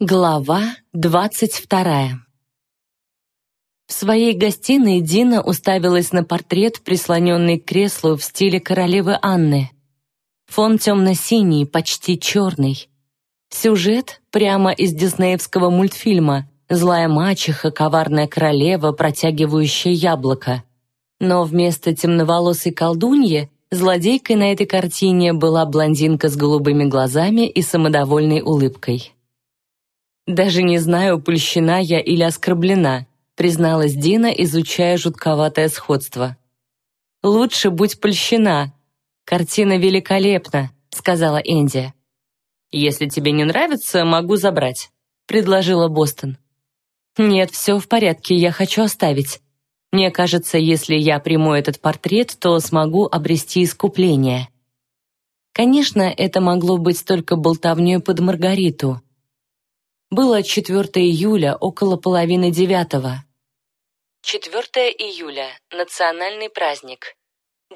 Глава двадцать вторая В своей гостиной Дина уставилась на портрет, прислоненный к креслу в стиле королевы Анны. Фон темно-синий, почти черный. Сюжет прямо из диснеевского мультфильма «Злая мачеха, коварная королева, протягивающая яблоко». Но вместо темноволосой колдуньи злодейкой на этой картине была блондинка с голубыми глазами и самодовольной улыбкой. «Даже не знаю, польщена я или оскорблена», призналась Дина, изучая жутковатое сходство. «Лучше будь польщена. Картина великолепна», — сказала Энди. «Если тебе не нравится, могу забрать», — предложила Бостон. «Нет, все в порядке, я хочу оставить. Мне кажется, если я приму этот портрет, то смогу обрести искупление». Конечно, это могло быть только болтовней под Маргариту, было 4 июля, около половины девятого. 4 июля – национальный праздник.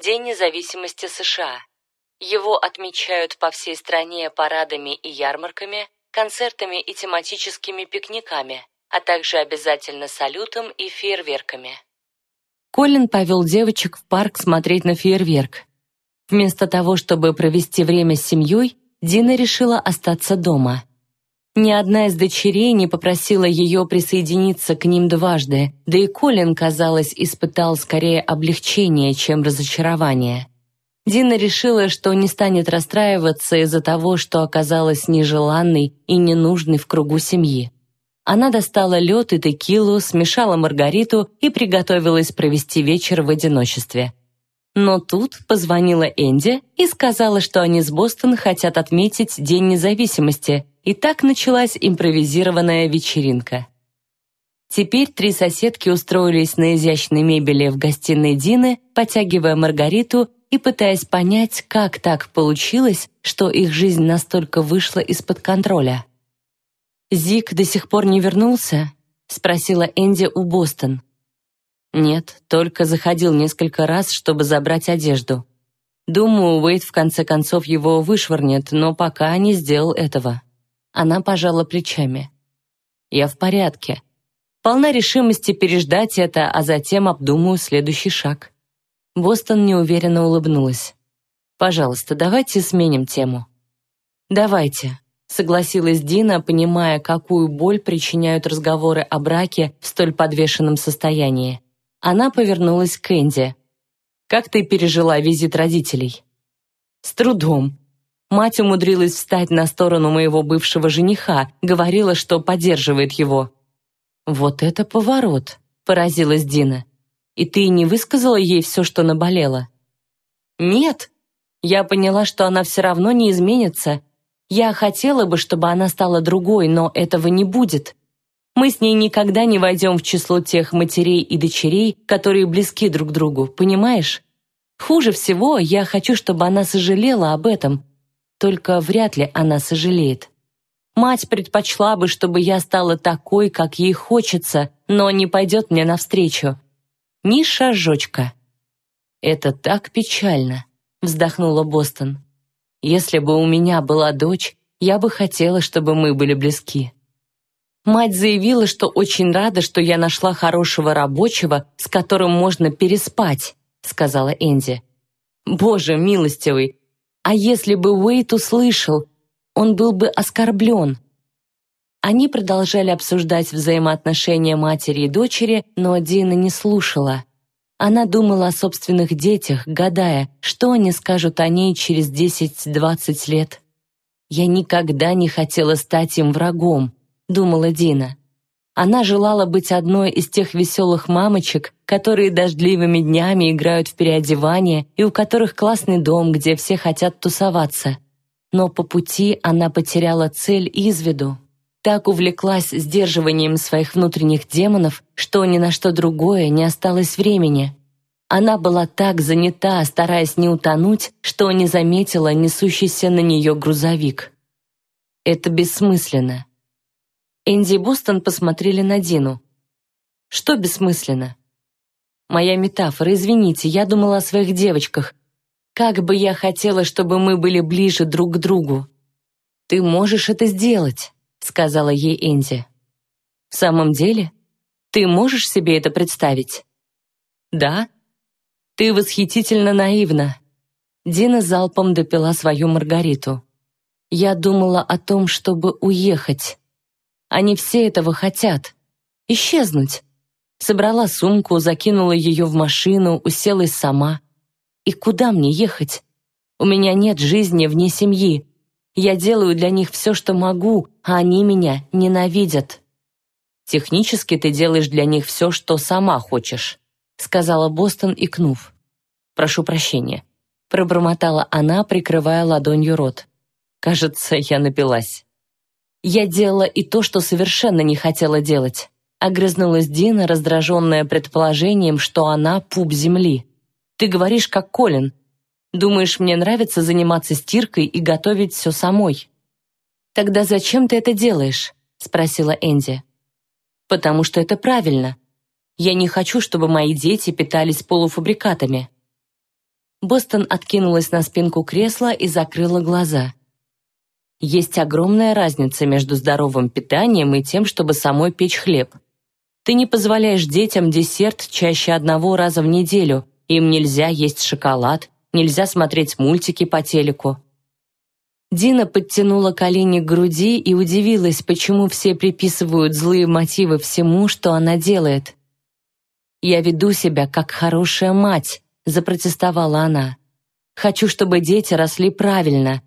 День независимости США. Его отмечают по всей стране парадами и ярмарками, концертами и тематическими пикниками, а также обязательно салютом и фейерверками. Колин повел девочек в парк смотреть на фейерверк. Вместо того, чтобы провести время с семьей, Дина решила остаться дома – ни одна из дочерей не попросила ее присоединиться к ним дважды, да и Колин, казалось, испытал скорее облегчение, чем разочарование. Дина решила, что не станет расстраиваться из-за того, что оказалась нежеланной и ненужной в кругу семьи. Она достала лед и текилу, смешала маргариту и приготовилась провести вечер в одиночестве. Но тут позвонила Энди и сказала, что они с Бостон хотят отметить День независимости – и так началась импровизированная вечеринка. Теперь три соседки устроились на изящной мебели в гостиной Дины, потягивая Маргариту и пытаясь понять, как так получилось, что их жизнь настолько вышла из-под контроля. «Зик до сих пор не вернулся?» — спросила Энди у Бостон. «Нет, только заходил несколько раз, чтобы забрать одежду. Думаю, Уэйд в конце концов его вышвырнет, но пока не сделал этого». Она пожала плечами. «Я в порядке. Полна решимости переждать это, а затем обдумаю следующий шаг». Бостон неуверенно улыбнулась. «Пожалуйста, давайте сменим тему». «Давайте», — согласилась Дина, понимая, какую боль причиняют разговоры о браке в столь подвешенном состоянии. Она повернулась к Энди. «Как ты пережила визит родителей?» «С трудом», Мать умудрилась встать на сторону моего бывшего жениха, говорила, что поддерживает его. «Вот это поворот», — поразилась Дина. «И ты не высказала ей все, что наболело?» «Нет». Я поняла, что она все равно не изменится. Я хотела бы, чтобы она стала другой, но этого не будет. Мы с ней никогда не войдем в число тех матерей и дочерей, которые близки друг другу, понимаешь? Хуже всего, я хочу, чтобы она сожалела об этом, только вряд ли она сожалеет. Мать предпочла бы, чтобы я стала такой, как ей хочется, но не пойдет мне навстречу. Ни шажочка. «Это так печально», — вздохнула Бостон. «Если бы у меня была дочь, я бы хотела, чтобы мы были близки». Мать заявила, что очень рада, что я нашла хорошего рабочего, с которым можно переспать, сказала Энди. Боже милостивый, а если бы Уэйт услышал, он был бы оскорблен. Они продолжали обсуждать взаимоотношения матери и дочери, но Дина не слушала. Она думала о собственных детях, гадая, что они скажут о ней через 10-20 лет. «Я никогда не хотела стать им врагом», — думала Дина. Она желала быть одной из тех веселых мамочек, которые дождливыми днями играют в переодевание и у которых классный дом, где все хотят тусоваться. Но по пути она потеряла цель из виду. Так увлеклась сдерживанием своих внутренних демонов, что ни на что другое не осталось времени. Она была так занята, стараясь не утонуть, что не заметила несущийся на нее грузовик. Это бессмысленно. Энди и Бостон посмотрели на Дину. «Что бессмысленно?» «Моя метафора, извините, я думала о своих девочках. Как бы я хотела, чтобы мы были ближе друг к другу». «Ты можешь это сделать», — сказала ей Энди. «В самом деле? Ты можешь себе это представить?» «Да?» «Ты восхитительно наивна». Дина залпом допила свою Маргариту. «Я думала о том, чтобы уехать. Они все этого хотят. Исчезнуть». Собрала сумку, закинула ее в машину, уселась сама. «И куда мне ехать? У меня нет жизни вне семьи. Я делаю для них все, что могу, а они меня ненавидят». «Технически ты делаешь для них все, что сама хочешь», сказала Бостон, икнув. «Прошу прощения», пробормотала она, прикрывая ладонью рот. «Кажется, я напилась». «Я делала и то, что совершенно не хотела делать», огрызнулась Дина, раздраженная предположением, что она пуп земли. «Ты говоришь, как Колин. Думаешь, мне нравится заниматься стиркой и готовить все самой?» «Тогда зачем ты это делаешь?» спросила Энди. «Потому что это правильно. Я не хочу, чтобы мои дети питались полуфабрикатами». Бостон откинулась на спинку кресла и закрыла глаза. Есть огромная разница между здоровым питанием и тем, чтобы самой печь хлеб. Ты не позволяешь детям десерт чаще одного раза в неделю, им нельзя есть шоколад, нельзя смотреть мультики по телеку. Дина подтянула колени к груди и удивилась, почему все приписывают злые мотивы всему, что она делает. «Я веду себя как хорошая мать», — запротестовала она. «Хочу, чтобы дети росли правильно.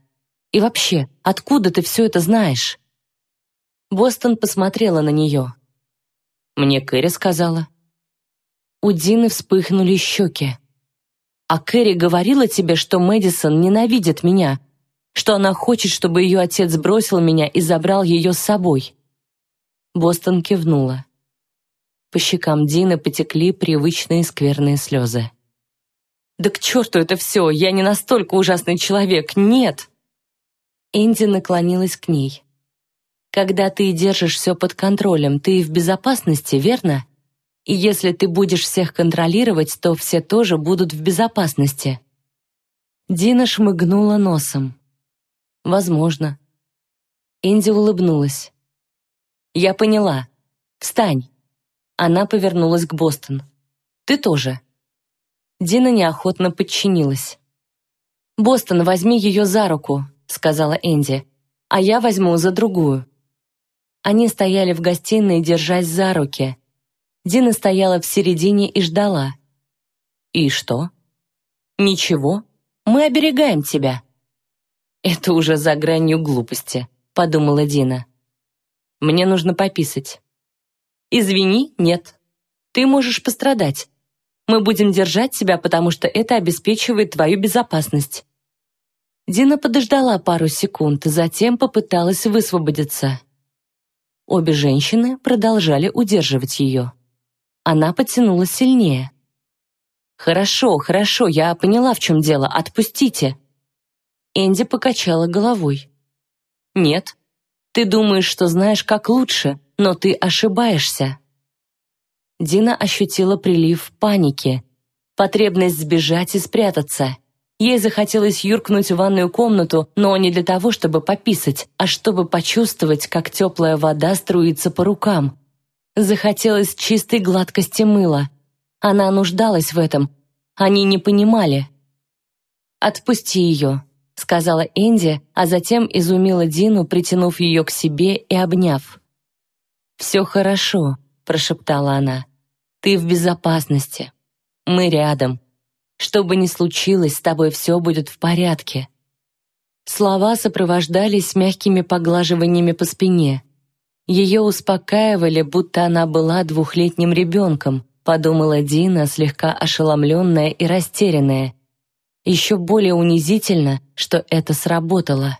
И вообще, откуда ты все это знаешь?» Бостон посмотрела на нее. Мне Кэрри сказала. У Дины вспыхнули щеки. «А Кэрри говорила тебе, что Мэдисон ненавидит меня, что она хочет, чтобы ее отец бросил меня и забрал ее с собой?» Бостон кивнула. По щекам Дины потекли привычные скверные слезы. «Да к черту это все! Я не настолько ужасный человек! Нет!» Энди наклонилась к ней. Когда ты держишь все под контролем, ты в безопасности, верно? И если ты будешь всех контролировать, то все тоже будут в безопасности. Дина шмыгнула носом. Возможно. Инди улыбнулась. Я поняла. Встань. Она повернулась к Бостон. Ты тоже. Дина неохотно подчинилась. «Бостон, возьми ее за руку», — сказала Энди, «а я возьму за другую». Они стояли в гостиной, держась за руки. Дина стояла в середине и ждала. «И что?» «Ничего. Мы оберегаем тебя». «Это уже за гранью глупости», — подумала Дина. «Мне нужно пописать». «Извини, нет. Ты можешь пострадать. Мы будем держать тебя, потому что это обеспечивает твою безопасность». Дина подождала пару секунд, затем попыталась высвободиться. Обе женщины продолжали удерживать ее. Она потянулась сильнее. «Хорошо, хорошо, я поняла, в чем дело. Отпустите!» Энди покачала головой. «Нет, ты думаешь, что знаешь, как лучше, но ты ошибаешься». Дина ощутила прилив паники, потребность сбежать и спрятаться. Ей захотелось юркнуть в ванную комнату, но не для того, чтобы пописать, а чтобы почувствовать, как теплая вода струится по рукам. Захотелось чистой гладкости мыла. Она нуждалась в этом. Они не понимали. «Отпусти ее», — сказала Энди, а затем изумила Дину, притянув ее к себе и обняв. «Все хорошо», — прошептала она. «Ты в безопасности. Мы рядом». Что бы ни случилось, с тобой все будет в порядке». Слова сопровождались мягкими поглаживаниями по спине. Ее успокаивали, будто она была двухлетним ребенком, подумала Дина, слегка ошеломленная и растерянная. Еще более унизительно, что это сработало.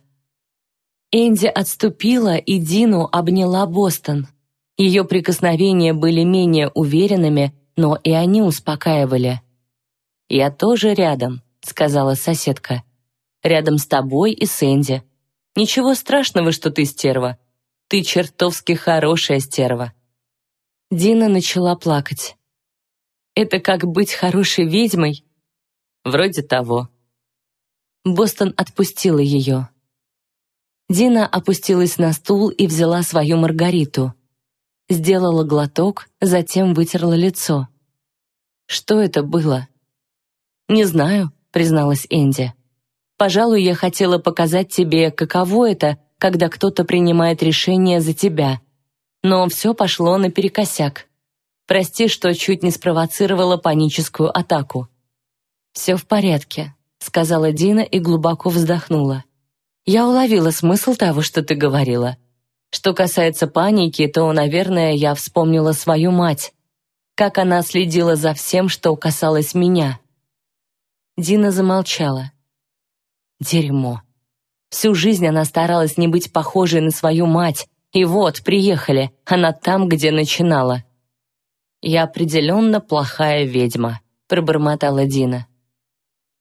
Энди отступила, и Дину обняла Бостон. Ее прикосновения были менее уверенными, но и они успокаивали. «Я тоже рядом», — сказала соседка. «Рядом с тобой и Сэнди. Ничего страшного, что ты стерва. Ты чертовски хорошая стерва». Дина начала плакать. «Это как быть хорошей ведьмой?» «Вроде того». Бостон отпустила ее. Дина опустилась на стул и взяла свою Маргариту. Сделала глоток, затем вытерла лицо. Что это было? «Не знаю», — призналась Энди. «Пожалуй, я хотела показать тебе, каково это, когда кто-то принимает решение за тебя. Но все пошло наперекосяк. Прости, что чуть не спровоцировала паническую атаку». «Все в порядке», — сказала Дина и глубоко вздохнула. «Я уловила смысл того, что ты говорила. Что касается паники, то, наверное, я вспомнила свою мать. Как она следила за всем, что касалось меня». Дина замолчала. «Дерьмо. Всю жизнь она старалась не быть похожей на свою мать, и вот, приехали, она там, где начинала». «Я определенно плохая ведьма», — пробормотала Дина.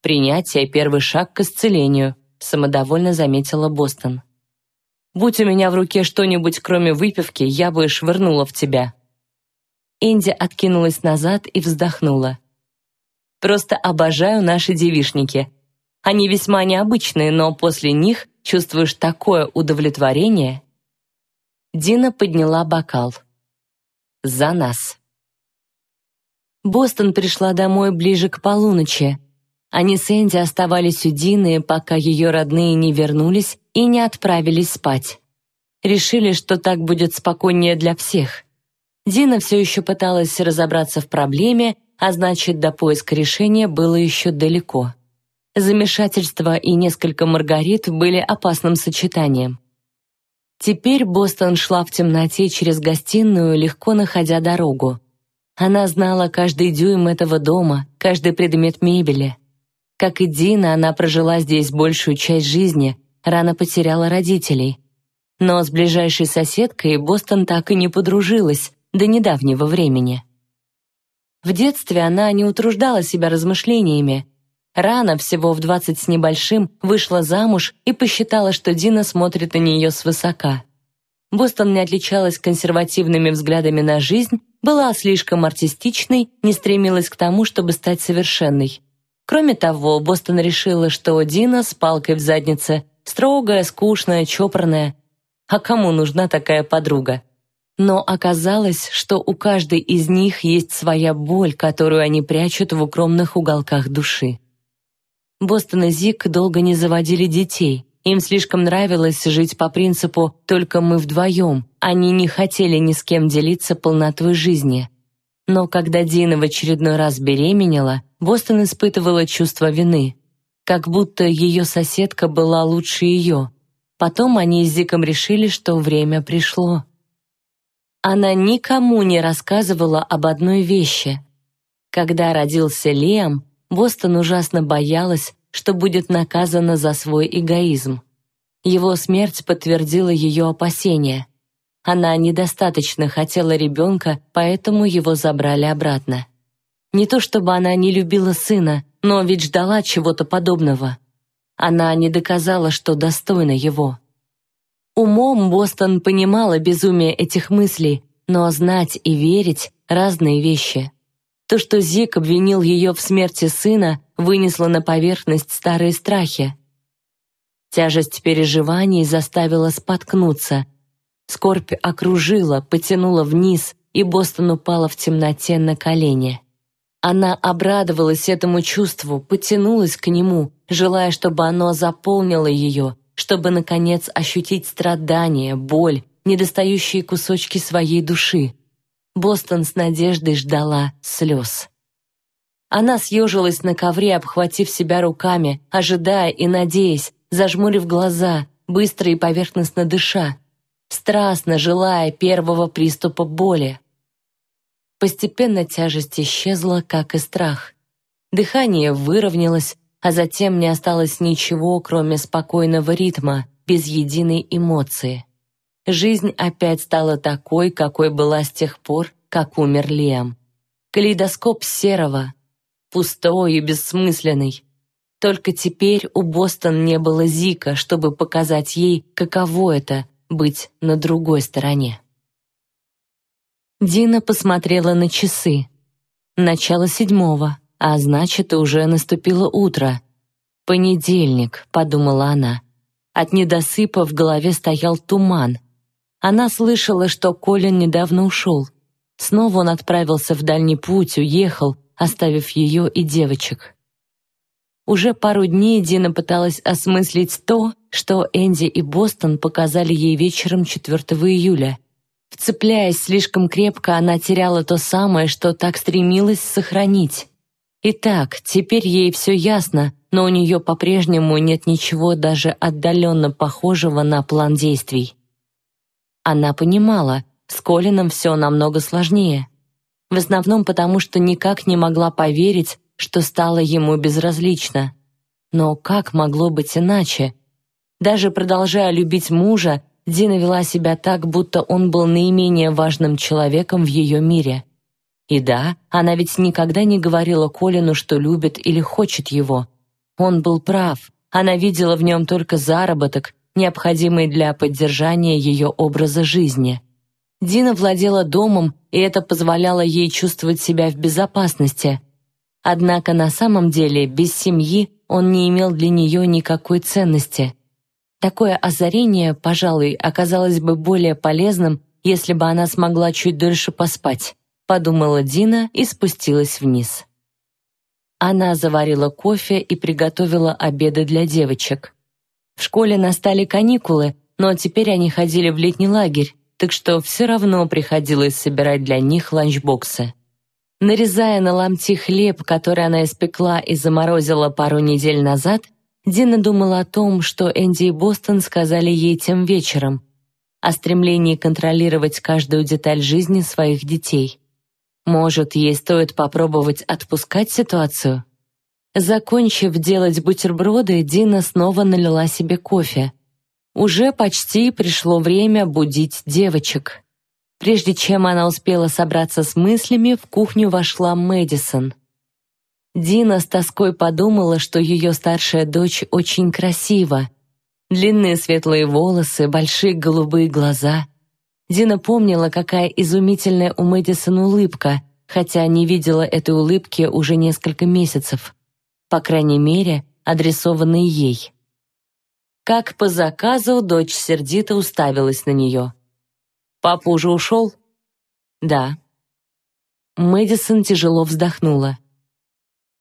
«Принятие — первый шаг к исцелению», — самодовольно заметила Бостон. «Будь у меня в руке что-нибудь, кроме выпивки, я бы швырнула в тебя». Инди откинулась назад и вздохнула. «Просто обожаю наши девишники. Они весьма необычные, но после них чувствуешь такое удовлетворение». Дина подняла бокал. «За нас». Бостон пришла домой ближе к полуночи, они с Энди оставались у Дины, пока ее родные не вернулись и не отправились спать. Решили, что так будет спокойнее для всех. Дина все еще пыталась разобраться в проблеме, а значит, до поиска решения было еще далеко. Замешательство и несколько маргарит были опасным сочетанием. Теперь Бостон шла в темноте через гостиную, легко находя дорогу. Она знала каждый дюйм этого дома, каждый предмет мебели. Как и Дина, она прожила здесь большую часть жизни, рано потеряла родителей. Но с ближайшей соседкой Бостон так и не подружилась до недавнего времени. В детстве она не утруждала себя размышлениями. Рано, всего в двадцать с небольшим, вышла замуж и посчитала, что Дина смотрит на нее свысока. Бостон не отличалась консервативными взглядами на жизнь, была слишком артистичной, не стремилась к тому, чтобы стать совершенной. Кроме того, Бостон решила, что Дина с палкой в заднице строгая, скучная, чопорная. А кому нужна такая подруга? Но оказалось, что у каждой из них есть своя боль, которую они прячут в укромных уголках души. Бостон и Зик долго не заводили детей. Им слишком нравилось жить по принципу «только мы вдвоем». Они не хотели ни с кем делиться полнотой жизни. Но когда Дина в очередной раз беременела, Бостон испытывала чувство вины, как будто ее соседка была лучше ее. Потом они с Зиком решили, что время пришло. Она никому не рассказывала об одной вещи. Когда родился Лиам, Бостон ужасно боялась, что будет наказана за свой эгоизм. Его смерть подтвердила ее опасения. Она недостаточно хотела ребенка, поэтому его забрали обратно. Не то чтобы она не любила сына, но ведь ждала чего-то подобного. Она не доказала, что достойна его. Умом Бостон понимала безумие этих мыслей, но знать и верить — разные вещи. То, что Зик обвинил ее в смерти сына, вынесло на поверхность старые страхи. Тяжесть переживаний заставила споткнуться, Скорбь окружила, потянула вниз, и Бостон упала в темноте на колени. Она обрадовалась этому чувству, потянулась к нему, желая, чтобы оно заполнило ее, чтобы, наконец, ощутить страдания, боль, недостающие кусочки своей души. Бостон с надеждой ждала слез. Она съежилась на ковре, обхватив себя руками, ожидая и надеясь, зажмурив глаза, быстро и поверхностно дыша, страстно желая первого приступа боли. Постепенно тяжесть исчезла, как и страх. Дыхание выровнялось, а затем не осталось ничего, кроме спокойного ритма, без единой эмоции. Жизнь опять стала такой, какой была с тех пор, как умер Лиам. Калейдоскоп серого, пустой и бессмысленный. Только теперь у Бостон не было Зика, чтобы показать ей, каково это быть на другой стороне. Дина посмотрела на часы. Начало седьмого, а значит, уже наступило утро. «Понедельник», — подумала она. От недосыпа в голове стоял туман. Она слышала, что Колин недавно ушел. Снова он отправился в дальний путь, уехал, оставив ее и девочек. Уже пару дней Дина пыталась осмыслить то, что Энди и Бостон показали ей вечером 4 июля. Вцепляясь слишком крепко, она теряла то самое, что так стремилась сохранить. Итак, теперь ей все ясно, но у нее по-прежнему нет ничего даже отдаленно похожего на план действий. Она понимала, с Колином все намного сложнее. В основном потому, что никак не могла поверить, что стало ему безразлично. Но как могло быть иначе? Даже продолжая любить мужа, Дина вела себя так, будто он был наименее важным человеком в ее мире. И да, она ведь никогда не говорила Колину, что любит или хочет его. Он был прав, она видела в нем только заработок, необходимый для поддержания ее образа жизни. Дина владела домом, и это позволяло ей чувствовать себя в безопасности, Однако на самом деле без семьи он не имел для нее никакой ценности. Такое озарение, пожалуй, оказалось бы более полезным, если бы она смогла чуть дольше поспать, подумала Дина и спустилась вниз. Она заварила кофе и приготовила обеды для девочек. В школе настали каникулы, но теперь они ходили в летний лагерь, так что все равно приходилось собирать для них ланчбоксы. Нарезая на ломти хлеб, который она испекла и заморозила пару недель назад, Дина думала о том, что Энди и Бостон сказали ей тем вечером, о стремлении контролировать каждую деталь жизни своих детей. Может, ей стоит попробовать отпускать ситуацию? Закончив делать бутерброды, Дина снова налила себе кофе. Уже почти пришло время будить девочек. Прежде чем она успела собраться с мыслями, в кухню вошла Мэдисон. Дина с тоской подумала, что ее старшая дочь очень красива. Длинные светлые волосы, большие голубые глаза. Дина помнила, какая изумительная у Мэдисон улыбка, хотя не видела этой улыбки уже несколько месяцев. По крайней мере, адресованной ей. Как по заказу, дочь сердито уставилась на нее. Папа уже ушел?» «Да». Мэдисон тяжело вздохнула.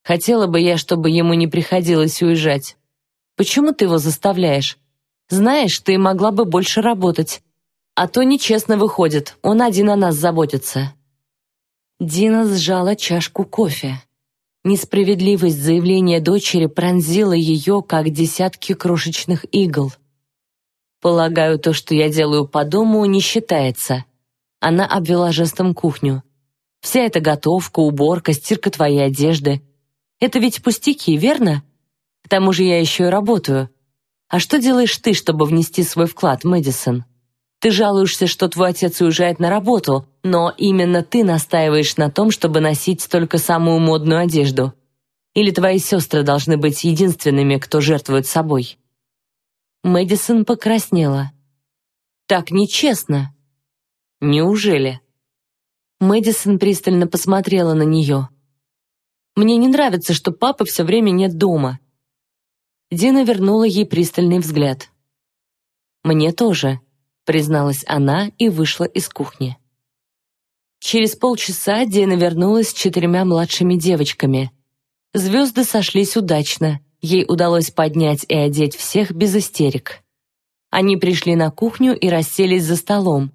«Хотела бы я, чтобы ему не приходилось уезжать. Почему ты его заставляешь? Знаешь, ты могла бы больше работать. А то нечестно выходит, он один о нас заботится». Дина сжала чашку кофе. Несправедливость заявления дочери пронзила ее, как десятки крошечных игл. Полагаю, то, что я делаю по дому, не считается. Она обвела жестом кухню. Вся эта готовка, уборка, стирка твоей одежды. Это ведь пустяки, верно? К тому же я еще и работаю. А что делаешь ты, чтобы внести свой вклад, Мэдисон? Ты жалуешься, что твой отец уезжает на работу, но именно ты настаиваешь на том, чтобы носить только самую модную одежду. Или твои сестры должны быть единственными, кто жертвует собой. Мэдисон покраснела. «Так нечестно». «Неужели?» Мэдисон пристально посмотрела на нее. «Мне не нравится, что папы все время нет дома». Дина вернула ей пристальный взгляд. «Мне тоже», — призналась она и вышла из кухни. Через полчаса Дина вернулась с четырьмя младшими девочками. Звезды сошлись удачно — Ей удалось поднять и одеть всех без истерик. Они пришли на кухню и расселись за столом.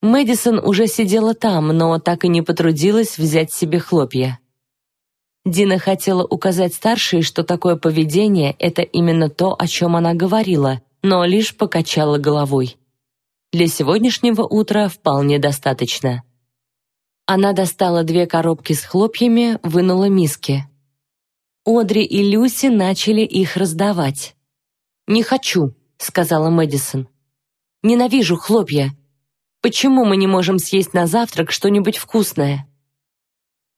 Мэдисон уже сидела там, но так и не потрудилась взять себе хлопья. Дина хотела указать старшей, что такое поведение — это именно то, о чем она говорила, но лишь покачала головой. Для сегодняшнего утра вполне достаточно. Она достала две коробки с хлопьями, вынула миски. Одри и Люси начали их раздавать. «Не хочу», — сказала Мэдисон. «Ненавижу хлопья. Почему мы не можем съесть на завтрак что-нибудь вкусное?»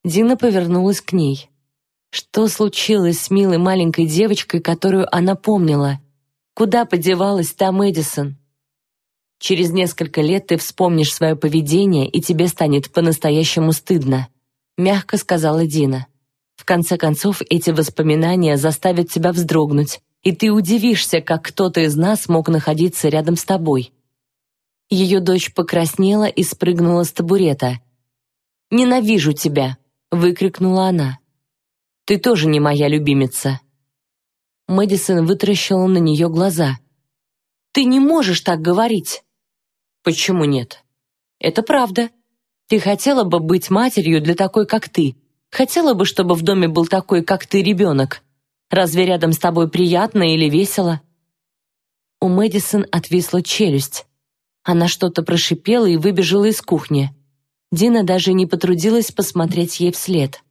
Дина повернулась к ней. Что случилось с милой маленькой девочкой, которую она помнила? Куда подевалась та Мэдисон? Через несколько лет ты вспомнишь свое поведение, и тебе станет по-настоящему стыдно», — мягко сказала Дина. В конце концов, эти воспоминания заставят тебя вздрогнуть, и ты удивишься, как кто-то из нас мог находиться рядом с тобой». Ее дочь покраснела и спрыгнула с табурета. «Ненавижу тебя!» — выкрикнула она. «Ты тоже не моя любимица!» Мэдисон вытаращила на нее глаза. «Ты не можешь так говорить!» «Почему нет?» «Это правда. Ты хотела бы быть матерью для такой, как ты. Хотела бы, чтобы в доме был такой, как ты, ребенок. Разве рядом с тобой приятно или весело?» У Мэдисон отвисла челюсть. Она что-то прошипела и выбежала из кухни. Дина даже не потрудилась посмотреть ей вслед.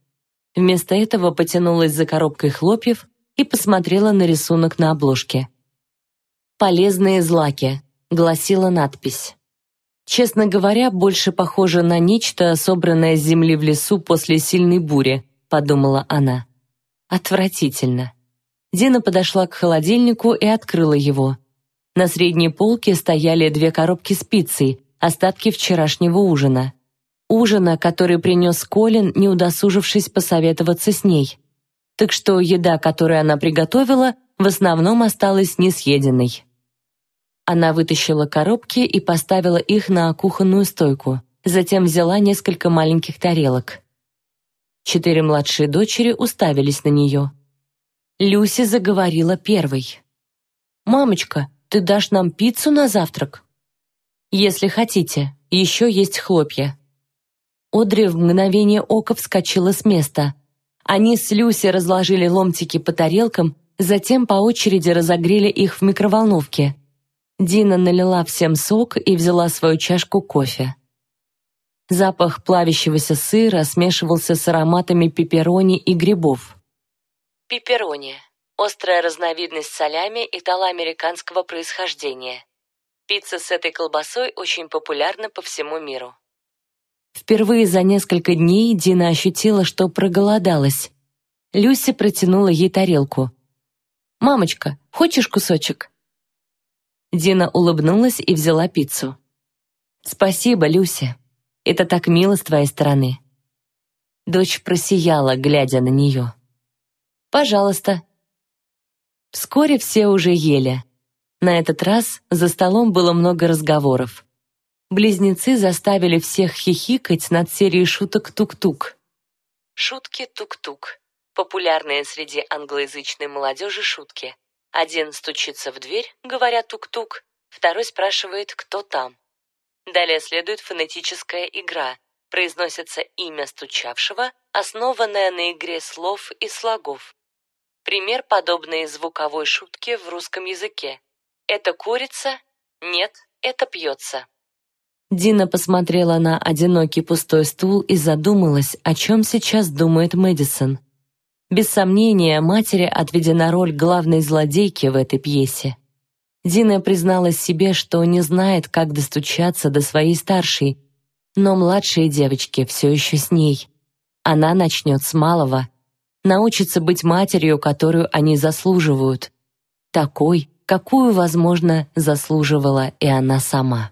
Вместо этого потянулась за коробкой хлопьев и посмотрела на рисунок на обложке. «Полезные злаки», — гласила надпись. Честно говоря, больше похоже на нечто, собранное с земли в лесу после сильной бури, подумала она. Отвратительно. Дина подошла к холодильнику и открыла его. На средней полке стояли две коробки с пиццей, остатки вчерашнего ужина. Ужина, который принес Колин, не удосужившись посоветоваться с ней. Так что еда, которую она приготовила, в основном осталась несъеденной. Она вытащила коробки и поставила их на кухонную стойку, затем взяла несколько маленьких тарелок. Четыре младшие дочери уставились на нее. Люси заговорила первой. «Мамочка, ты дашь нам пиццу на завтрак?» «Если хотите, еще есть хлопья». Одри в мгновение ока вскочила с места. Они с Люси разложили ломтики по тарелкам, затем по очереди разогрели их в микроволновке. Дина налила всем сок и взяла свою чашку кофе. Запах плавящегося сыра смешивался с ароматами пепперони и грибов. Пепперони – острая разновидность солями итало-американского происхождения. Пицца с этой колбасой очень популярна по всему миру. Впервые за несколько дней Дина ощутила, что проголодалась. Люся протянула ей тарелку. «Мамочка, хочешь кусочек?» Дина улыбнулась и взяла пиццу. «Спасибо, Люся. Это так мило с твоей стороны». Дочь просияла, глядя на нее. «Пожалуйста». Вскоре все уже ели. На этот раз за столом было много разговоров. Близнецы заставили всех хихикать над серией шуток «Тук-тук». Шутки «Тук-тук» — популярные среди англоязычной молодежи шутки. Один стучится в дверь, говоря тук-тук, второй спрашивает, кто там. Далее следует фонетическая игра. Произносится имя стучавшего, основанное на игре слов и слогов. Пример подобной звуковой шутки в русском языке. Это курица? Нет, это пьется. Дина посмотрела на одинокий пустой стул и задумалась, о чем сейчас думает Мэдисон. Без сомнения, матери отведена роль главной злодейки в этой пьесе. Дина призналась себе, что не знает, как достучаться до своей старшей, но младшие девочки все еще с ней. Она начнет с малого, научится быть матерью, которую они заслуживают, такой, какую, возможно, заслуживала и она сама.